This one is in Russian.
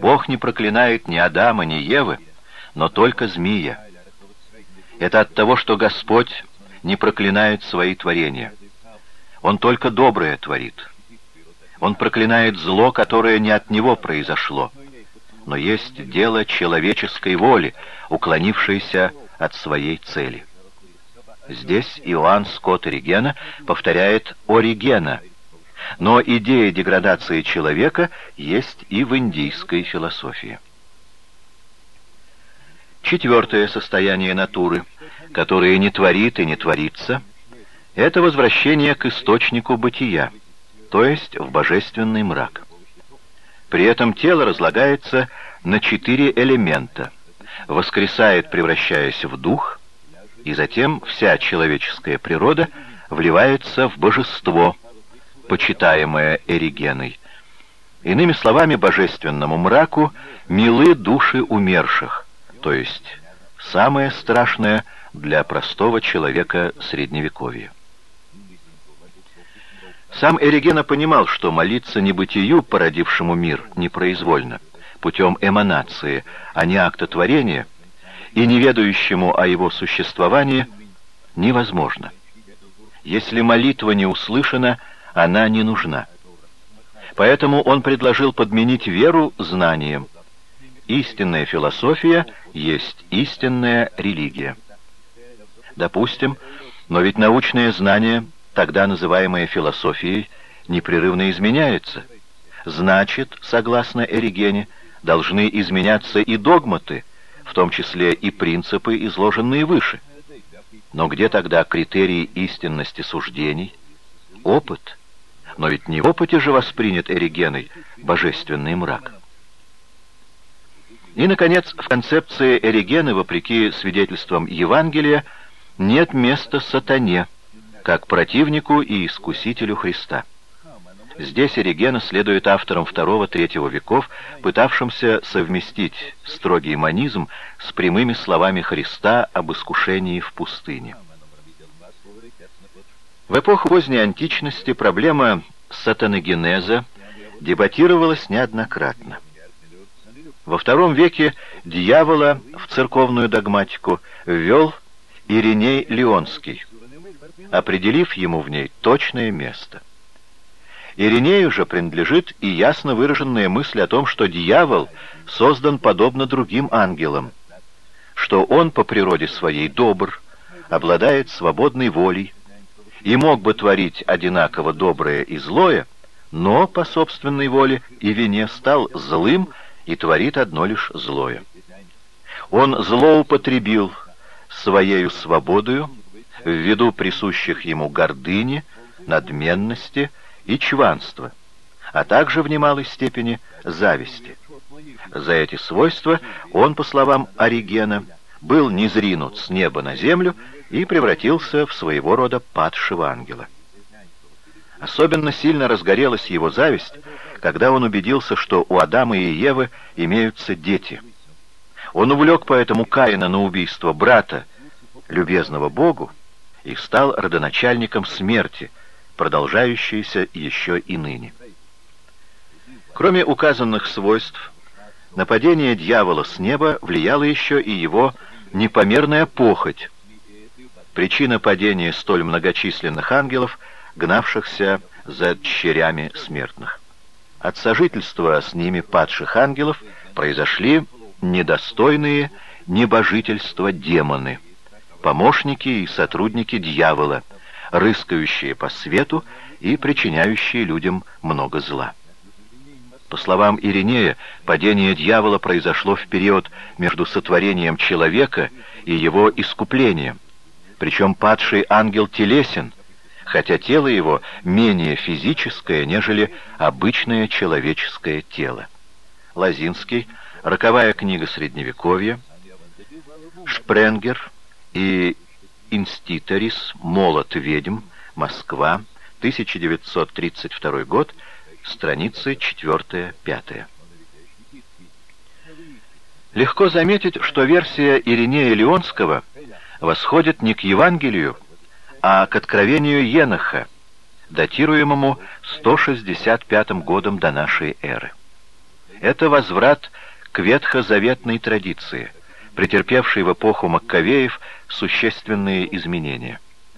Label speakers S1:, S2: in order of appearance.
S1: Бог не проклинает ни Адама, ни Евы, но только змея. Это от того, что Господь не проклинает свои творения. Он только доброе творит. Он проклинает зло, которое не от него произошло, но есть дело человеческой воли, уклонившейся от своей цели. Здесь Иоанн Скотт Оригена повторяет «Оригена», но идея деградации человека есть и в индийской философии. Четвертое состояние натуры, которое не творит и не творится, это возвращение к источнику бытия, то есть в божественный мрак. При этом тело разлагается на четыре элемента, воскресает, превращаясь в дух, и затем вся человеческая природа вливается в божество, почитаемое Эригеной. Иными словами, божественному мраку милы души умерших, то есть самое страшное для простого человека Средневековья. Сам Эригена понимал, что молиться небытию, породившему мир, непроизвольно, путем эманации, а не акта творения, и неведающему о его существовании, невозможно. Если молитва не услышана, она не нужна. Поэтому он предложил подменить веру знанием. Истинная философия есть истинная религия. Допустим, но ведь научное знание – тогда называемая философией, непрерывно изменяется. Значит, согласно Эригене, должны изменяться и догматы, в том числе и принципы, изложенные выше. Но где тогда критерии истинности суждений? Опыт. Но ведь не в опыте же воспринят Эригеной божественный мрак. И, наконец, в концепции Эригены, вопреки свидетельствам Евангелия, нет места сатане – как противнику и искусителю Христа. Здесь Оригена следует авторам II-III веков, пытавшимся совместить строгий манизм с прямыми словами Христа об искушении в пустыне. В эпоху поздней античности проблема сатаногенеза дебатировалась неоднократно. Во II веке дьявола в церковную догматику ввел Ириней Леонский, определив ему в ней точное место. Иринею же принадлежит и ясно выраженная мысль о том, что дьявол создан подобно другим ангелам, что он по природе своей добр, обладает свободной волей и мог бы творить одинаково доброе и злое, но по собственной воле и вине стал злым и творит одно лишь злое. Он злоупотребил своею свободою, ввиду присущих ему гордыни, надменности и чванства, а также в немалой степени зависти. За эти свойства он, по словам Оригена, был низринут с неба на землю и превратился в своего рода падшего ангела. Особенно сильно разгорелась его зависть, когда он убедился, что у Адама и Евы имеются дети. Он увлек поэтому Каина на убийство брата, любезного Богу, и стал родоначальником смерти, продолжающейся еще и ныне. Кроме указанных свойств, нападение дьявола с неба влияло еще и его непомерная похоть, причина падения столь многочисленных ангелов, гнавшихся за дщерями смертных. От сожительства с ними падших ангелов произошли недостойные небожительства демоны – помощники и сотрудники дьявола, рыскающие по свету и причиняющие людям много зла. По словам Иринея, падение дьявола произошло в период между сотворением человека и его искуплением. Причем падший ангел телесен, хотя тело его менее физическое, нежели обычное человеческое тело. Лазинский, роковая книга Средневековья, Шпренгер, и Инститорис, Молот ведьм, Москва, 1932 год, страницы 4-5. Легко заметить, что версия Иринея Леонского восходит не к Евангелию, а к откровению Еноха, датируемому 165 годом до нашей эры. это возврат к ветхозаветной традиции, претерпевшей в эпоху Маккавеев существенные изменения.